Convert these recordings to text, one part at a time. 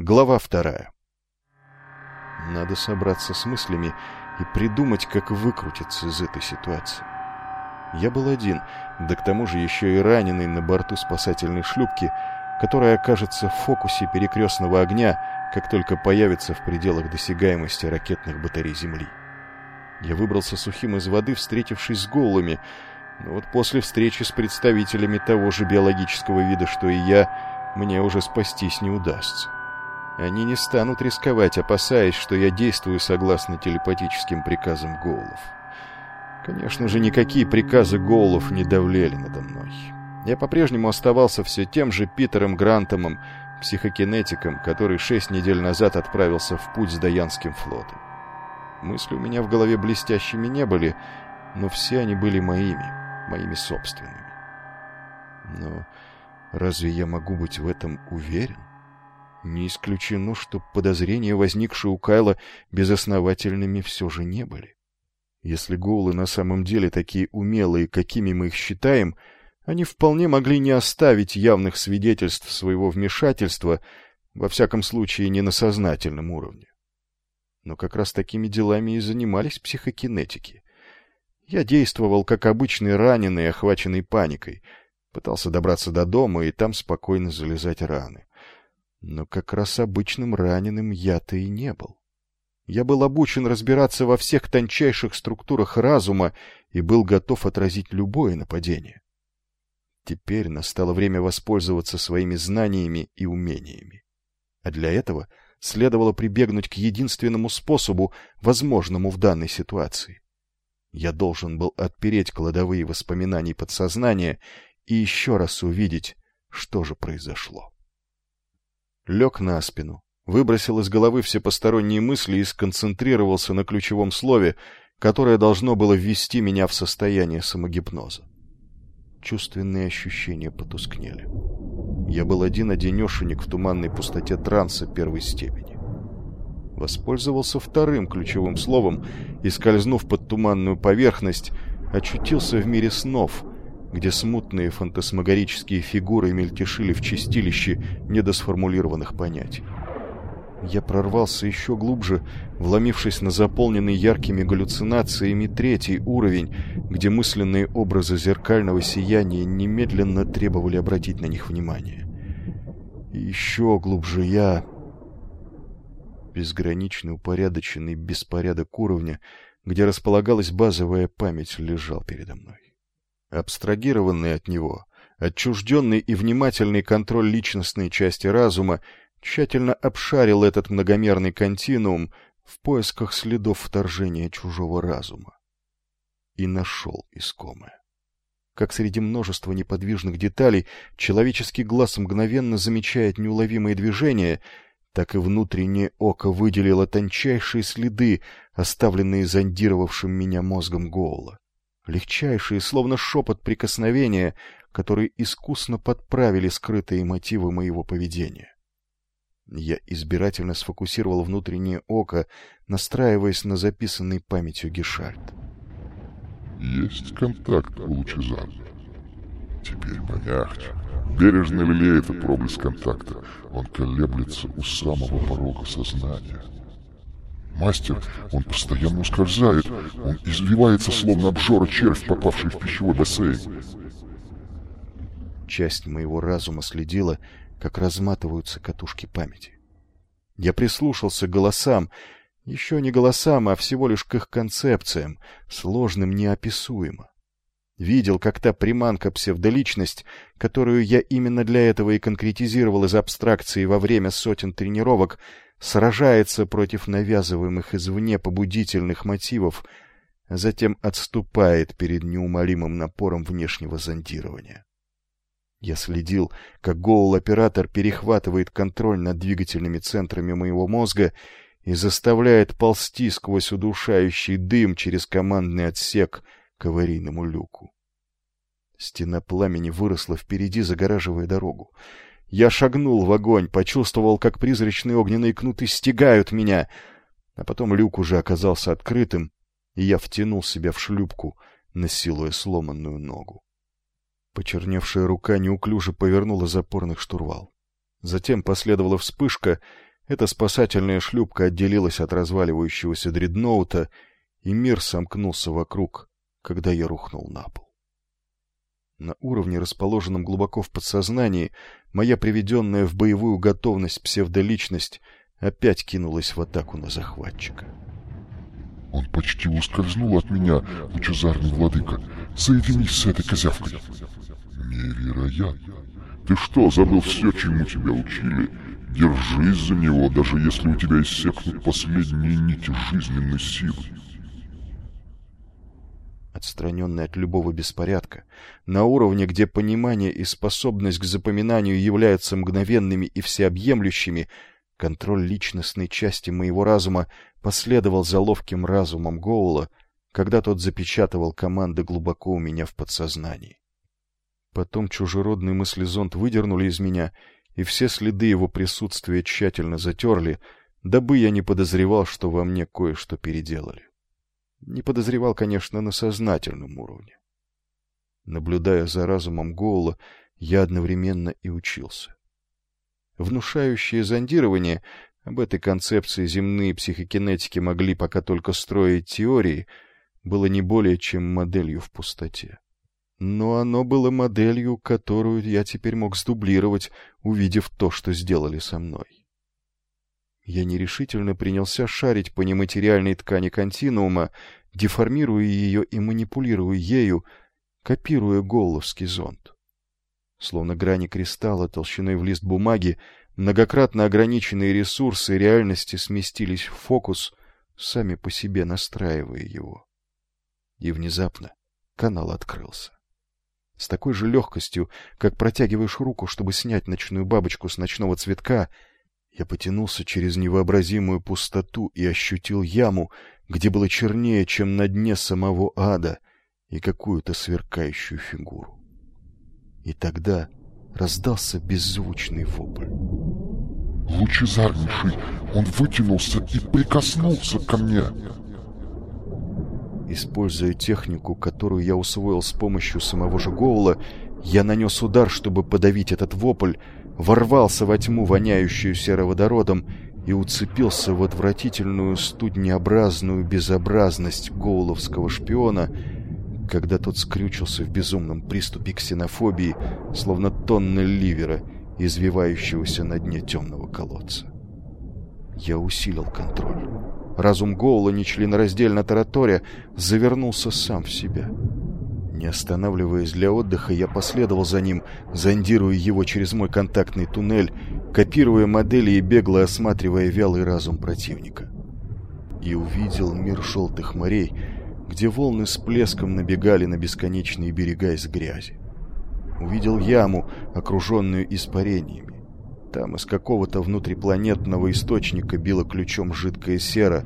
Глава вторая. Надо собраться с мыслями и придумать, как выкрутиться из этой ситуации. Я был один, да к тому же еще и раненый на борту спасательной шлюпки, которая окажется в фокусе перекрестного огня, как только появится в пределах досягаемости ракетных батарей Земли. Я выбрался сухим из воды, встретившись с голыми, но вот после встречи с представителями того же биологического вида, что и я, мне уже спастись не удастся. Они не станут рисковать, опасаясь, что я действую согласно телепатическим приказам Гоулов. Конечно же, никакие приказы Гоулов не давлели надо мной. Я по-прежнему оставался все тем же Питером Грантомом, психокинетиком, который шесть недель назад отправился в путь с Даянским флотом. Мысли у меня в голове блестящими не были, но все они были моими, моими собственными. Но разве я могу быть в этом уверен? Не исключено, что подозрения, возникшие у Кайла, безосновательными все же не были. Если гоулы на самом деле такие умелые, какими мы их считаем, они вполне могли не оставить явных свидетельств своего вмешательства, во всяком случае не на сознательном уровне. Но как раз такими делами и занимались психокинетики. Я действовал как обычный раненый, охваченный паникой, пытался добраться до дома и там спокойно залезать раны. Но как раз обычным раненым я-то и не был. Я был обучен разбираться во всех тончайших структурах разума и был готов отразить любое нападение. Теперь настало время воспользоваться своими знаниями и умениями. А для этого следовало прибегнуть к единственному способу, возможному в данной ситуации. Я должен был отпереть кладовые воспоминаний подсознания и еще раз увидеть, что же произошло. Лег на спину, выбросил из головы все посторонние мысли и сконцентрировался на ключевом слове, которое должно было ввести меня в состояние самогипноза. Чувственные ощущения потускнели. Я был один-одинешенек в туманной пустоте транса первой степени. Воспользовался вторым ключевым словом и, скользнув под туманную поверхность, очутился в мире снов, где смутные фантасмагорические фигуры мельтешили в чистилище недосформулированных понятий. Я прорвался еще глубже, вломившись на заполненный яркими галлюцинациями третий уровень, где мысленные образы зеркального сияния немедленно требовали обратить на них внимание. И еще глубже я... Безграничный упорядоченный беспорядок уровня, где располагалась базовая память, лежал передо мной. Абстрагированный от него, отчужденный и внимательный контроль личностной части разума тщательно обшарил этот многомерный континуум в поисках следов вторжения чужого разума. И нашел искомое. Как среди множества неподвижных деталей человеческий глаз мгновенно замечает неуловимые движения, так и внутреннее око выделило тончайшие следы, оставленные зондировавшим меня мозгом Гоула. Легчайшие, словно шепот прикосновения, которые искусно подправили скрытые мотивы моего поведения. Я избирательно сфокусировал внутреннее око, настраиваясь на записанный памятью Гешальт. Есть контакт у Лучезар. Теперь помягче. Бережно лелеет проблеск контакта. Он колеблется у самого порога сознания. Мастер, он постоянно ускользает. Он извивается, словно обжора червь, попавший в пищевой бассейн. Часть моего разума следила, как разматываются катушки памяти. Я прислушался к голосам, еще не голосам, а всего лишь к их концепциям, сложным неописуемо. Видел, как та приманка-псевдоличность, которую я именно для этого и конкретизировал из абстракции во время сотен тренировок, сражается против навязываемых извне побудительных мотивов, а затем отступает перед неумолимым напором внешнего зондирования. Я следил, как гоул-оператор перехватывает контроль над двигательными центрами моего мозга и заставляет ползти сквозь удушающий дым через командный отсек к аварийному люку. Стена пламени выросла впереди, загораживая дорогу. Я шагнул в огонь, почувствовал, как призрачные огненные кнуты стегают меня, а потом люк уже оказался открытым, и я втянул себя в шлюпку, насилуя сломанную ногу. Почерневшая рука неуклюже повернула запорных штурвал. Затем последовала вспышка, Эта спасательная шлюпка отделилась от разваливающегося дредноута, и мир сомкнулся вокруг, когда я рухнул на пол. На уровне, расположенном глубоко в подсознании, моя приведенная в боевую готовность псевдоличность опять кинулась в атаку на захватчика. Он почти ускользнул от меня, лучезарный владыка. Соединись с этой козявкой. Невероятно. Ты что, забыл все, чему тебя учили? Держись за него, даже если у тебя иссякнут последние нити жизненной силы. Отстраненный от любого беспорядка, на уровне, где понимание и способность к запоминанию являются мгновенными и всеобъемлющими, контроль личностной части моего разума последовал за ловким разумом Гоула, когда тот запечатывал команды глубоко у меня в подсознании. Потом чужеродный мыслезонд выдернули из меня, и все следы его присутствия тщательно затерли, дабы я не подозревал, что во мне кое-что переделали. Не подозревал, конечно, на сознательном уровне. Наблюдая за разумом Гоула, я одновременно и учился. Внушающее зондирование об этой концепции земные психокинетики могли пока только строить теории, было не более чем моделью в пустоте. Но оно было моделью, которую я теперь мог сдублировать, увидев то, что сделали со мной. Я нерешительно принялся шарить по нематериальной ткани континуума, деформируя ее и манипулируя ею, копируя головский зонд. Словно грани кристалла толщиной в лист бумаги, Многократно ограниченные ресурсы реальности сместились в фокус, сами по себе настраивая его. И внезапно канал открылся. С такой же легкостью, как протягиваешь руку, чтобы снять ночную бабочку с ночного цветка, я потянулся через невообразимую пустоту и ощутил яму, где было чернее, чем на дне самого ада, и какую-то сверкающую фигуру. И тогда раздался беззвучный вопль. Лучезарнейший, он вытянулся и прикоснулся ко мне. Используя технику, которую я усвоил с помощью самого же Гоула, я нанес удар, чтобы подавить этот вопль, ворвался во тьму, воняющую сероводородом, и уцепился в отвратительную студнеобразную безобразность гоуловского шпиона — когда тот скрючился в безумном приступе ксенофобии, словно тонна ливера, извивающегося на дне темного колодца. Я усилил контроль. Разум Гоула, нечленораздельно тараторя, завернулся сам в себя. Не останавливаясь для отдыха, я последовал за ним, зондируя его через мой контактный туннель, копируя модели и бегло осматривая вялый разум противника. И увидел мир желтых морей — где волны с плеском набегали на бесконечные берега из грязи. Увидел яму, окруженную испарениями. Там из какого-то внутрипланетного источника било ключом жидкая сера,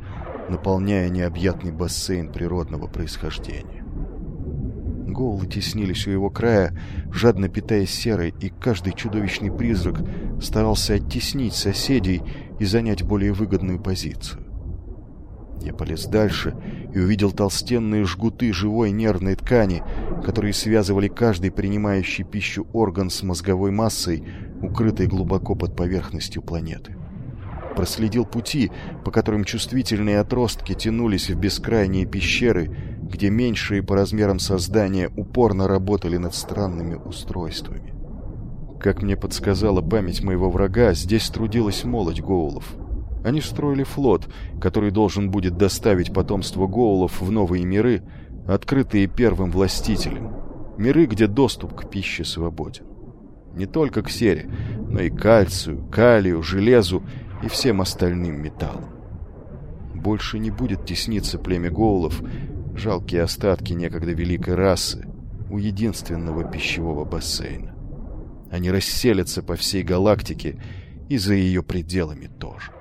наполняя необъятный бассейн природного происхождения. Гоулы теснились у его края, жадно питаясь серой, и каждый чудовищный призрак старался оттеснить соседей и занять более выгодную позицию. Я полез дальше и увидел толстенные жгуты живой нервной ткани, которые связывали каждый принимающий пищу орган с мозговой массой, укрытой глубоко под поверхностью планеты. Проследил пути, по которым чувствительные отростки тянулись в бескрайние пещеры, где меньшие по размерам создания упорно работали над странными устройствами. Как мне подсказала память моего врага, здесь трудилась молодь Гоулов — они строили флот, который должен будет доставить потомство Гоулов в новые миры, открытые первым властителем. Миры, где доступ к пище свободен. Не только к сере, но и кальцию, калию, железу и всем остальным металлам. Больше не будет тесниться племя Гоулов, жалкие остатки некогда великой расы, у единственного пищевого бассейна. Они расселятся по всей галактике и за ее пределами тоже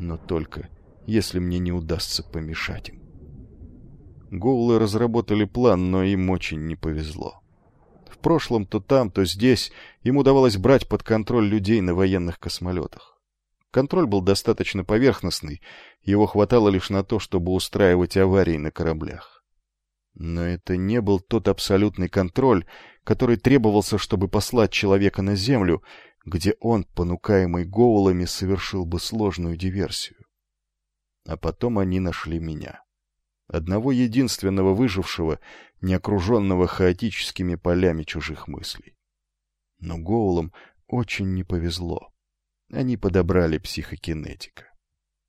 но только если мне не удастся помешать им. Гоулы разработали план, но им очень не повезло. В прошлом то там, то здесь им удавалось брать под контроль людей на военных космолетах. Контроль был достаточно поверхностный, его хватало лишь на то, чтобы устраивать аварии на кораблях. Но это не был тот абсолютный контроль, который требовался, чтобы послать человека на Землю, где он, понукаемый Гоулами, совершил бы сложную диверсию. А потом они нашли меня. Одного единственного выжившего, не окруженного хаотическими полями чужих мыслей. Но Гоулам очень не повезло. Они подобрали психокинетика.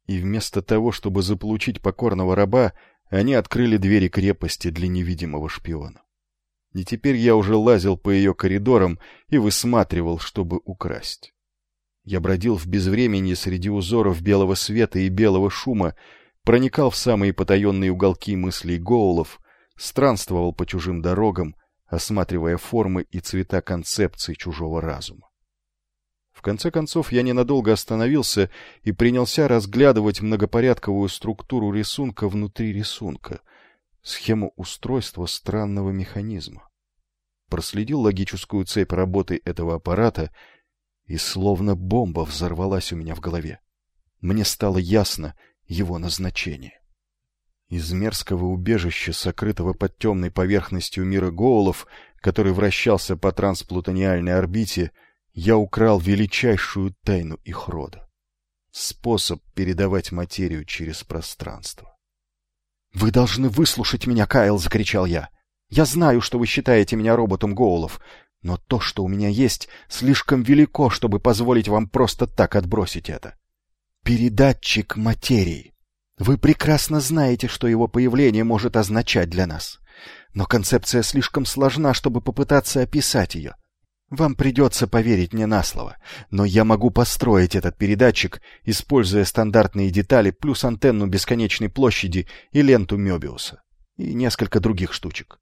И вместо того, чтобы заполучить покорного раба, они открыли двери крепости для невидимого шпиона. И теперь я уже лазил по ее коридорам и высматривал, чтобы украсть. Я бродил в безвременье среди узоров белого света и белого шума, проникал в самые потаенные уголки мыслей Гоулов, странствовал по чужим дорогам, осматривая формы и цвета концепций чужого разума. В конце концов, я ненадолго остановился и принялся разглядывать многопорядковую структуру рисунка внутри рисунка, схему устройства странного механизма. Проследил логическую цепь работы этого аппарата, и словно бомба взорвалась у меня в голове. Мне стало ясно его назначение. Из мерзкого убежища, сокрытого под темной поверхностью мира Гоулов, который вращался по трансплутониальной орбите, я украл величайшую тайну их рода. Способ передавать материю через пространство. «Вы должны выслушать меня, Кайл!» — закричал я. «Я знаю, что вы считаете меня роботом Гоулов, но то, что у меня есть, слишком велико, чтобы позволить вам просто так отбросить это. Передатчик материи. Вы прекрасно знаете, что его появление может означать для нас. Но концепция слишком сложна, чтобы попытаться описать ее. Вам придется поверить мне на слово, но я могу построить этот передатчик, используя стандартные детали плюс антенну бесконечной площади и ленту Мёбиуса. И несколько других штучек.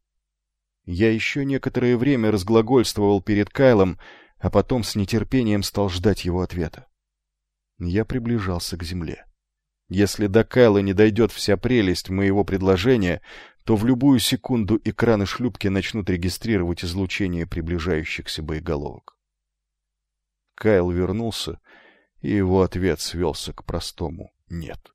Я еще некоторое время разглагольствовал перед Кайлом, а потом с нетерпением стал ждать его ответа. Я приближался к земле. Если до Кайла не дойдет вся прелесть моего предложения, то в любую секунду экраны шлюпки начнут регистрировать излучение приближающихся боеголовок. Кайл вернулся, и его ответ свелся к простому «нет».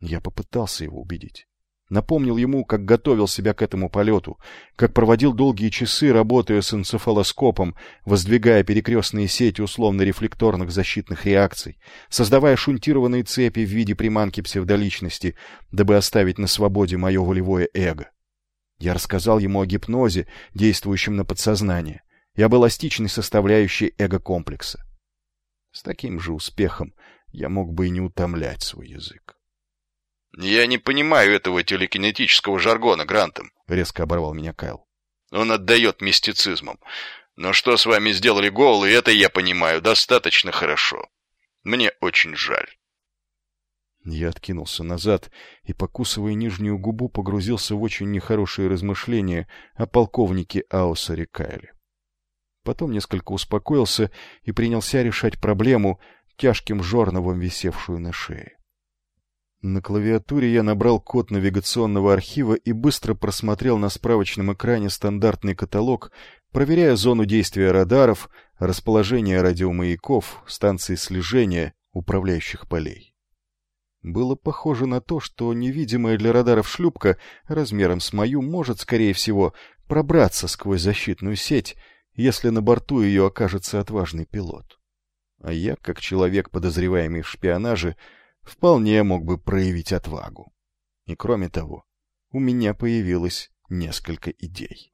Я попытался его убедить. Напомнил ему, как готовил себя к этому полету, как проводил долгие часы, работая с энцефалоскопом, воздвигая перекрестные сети условно-рефлекторных защитных реакций, создавая шунтированные цепи в виде приманки псевдоличности, дабы оставить на свободе мое волевое эго. Я рассказал ему о гипнозе, действующем на подсознание, и об эластичной составляющей эго-комплекса. С таким же успехом я мог бы и не утомлять свой язык. «Я не понимаю этого телекинетического жаргона, Грантом», — резко оборвал меня Кайл. «Он отдает мистицизмом. Но что с вами сделали голы, это я понимаю достаточно хорошо. Мне очень жаль». Я откинулся назад и, покусывая нижнюю губу, погрузился в очень нехорошие размышления о полковнике Аусаре Кайле. Потом несколько успокоился и принялся решать проблему, тяжким жорновом висевшую на шее. На клавиатуре я набрал код навигационного архива и быстро просмотрел на справочном экране стандартный каталог, проверяя зону действия радаров, расположение радиомаяков, станций слежения, управляющих полей. Было похоже на то, что невидимая для радаров шлюпка размером с мою может, скорее всего, пробраться сквозь защитную сеть, если на борту ее окажется отважный пилот. А я, как человек, подозреваемый в шпионаже, вполне мог бы проявить отвагу. И кроме того, у меня появилось несколько идей.